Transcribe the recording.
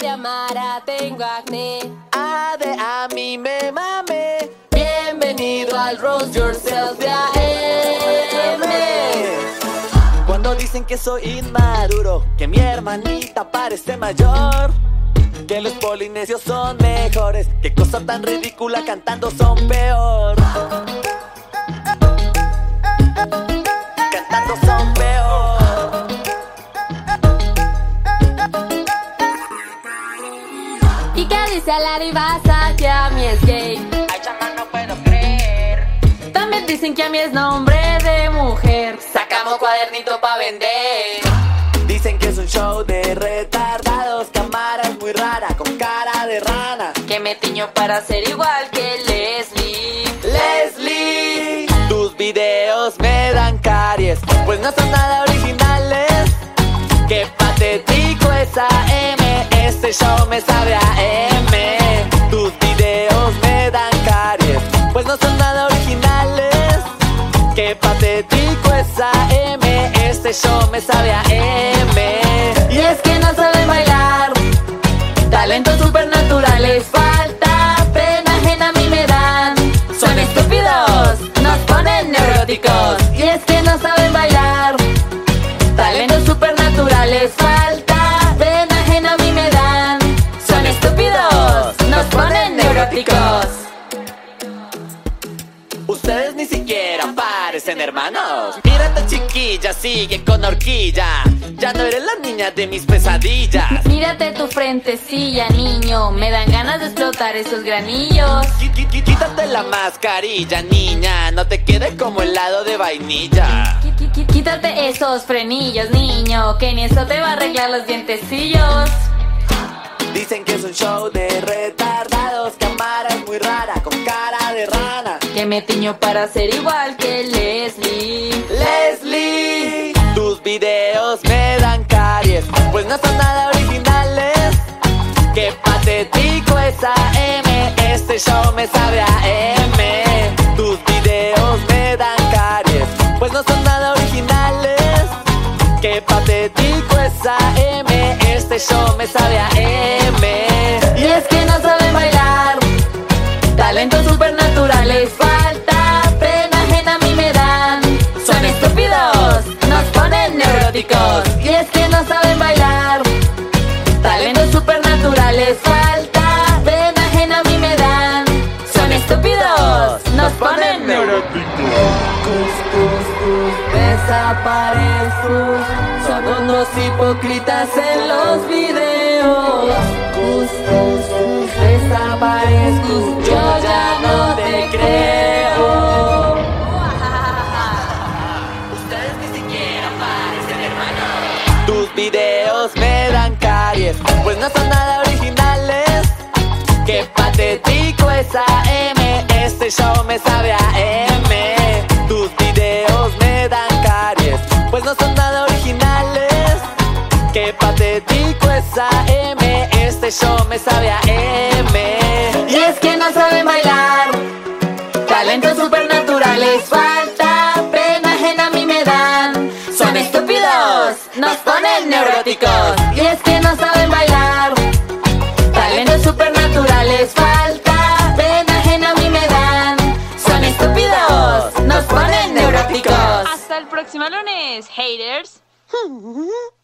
de Amara tengo acné. A de a mí me mame. Bienvenido al Rose Yourself de AM. Cuando dicen que soy inmaduro, que mi hermanita parece mayor. Que los polinesios son mejores, que cosa tan ridícula cantando son peor. ¿Y qué dice la divasa que a mí es gay? Ay, chama, no puedo creer. También dicen que a mí es nombre de mujer. Sacamos cuadernito pa' vender. Dicen que es un show de retardados, cámara es muy rara, con cara de rana. Que me tiño para ser igual que Leslie. Leslie, tus videos me dan caries, pues no son nada originales. Qué patético es AM, este show me sabe a M. Tus videos me dan caries, pues no son nada originales. Qué patético es AM, este show me sabe a M. Ustedes ni siquiera parecen hermanos. Mira esta chiquilla, sigue con horquilla. Ya no eres la niña de mis pesadillas. Mírate tu frentecilla, niño. Me dan ganas de explotar esos granillos. Qui- Quítate la mascarilla, niña. No te quede como helado de vainilla. Quítate esos frenillos, niño, que ni eso te va a arreglar los dientecillos. Dicen que es un show de Que me tiño para ser igual que Leslie. Leslie, tus videos me dan caries, pues no son nada originales. Qué patético es AM, este show me sabe a M. Tus videos me dan caries, pues no son nada originales. Qué patético es AM, este show me sabe a M. Y es que no saben bailar. Talentos supernaturales falta. Pena ajena a mí me dan. Son estúpidos, nos ponen neuróticos. Y es que no saben bailar. Talentos supernaturales falta. Pena ajena a mí me dan. Son estúpidos, nos ponen neuróticos. Desaparezco, somos unos hipócritas en los videos. Desaparezco, pues no son nada originales. Qué patético es AM, este show me sabe a M. Tus videos me dan caries, pues no son nada originales. Qué patético es AM, este show me sabe a M. Y es que no saben bailar. Talentos supernaturales falta. Pena a mí me dan. Son estúpidos, nos ponen neuróticos. Y es que no saben Hasta el próximo lunes, haters.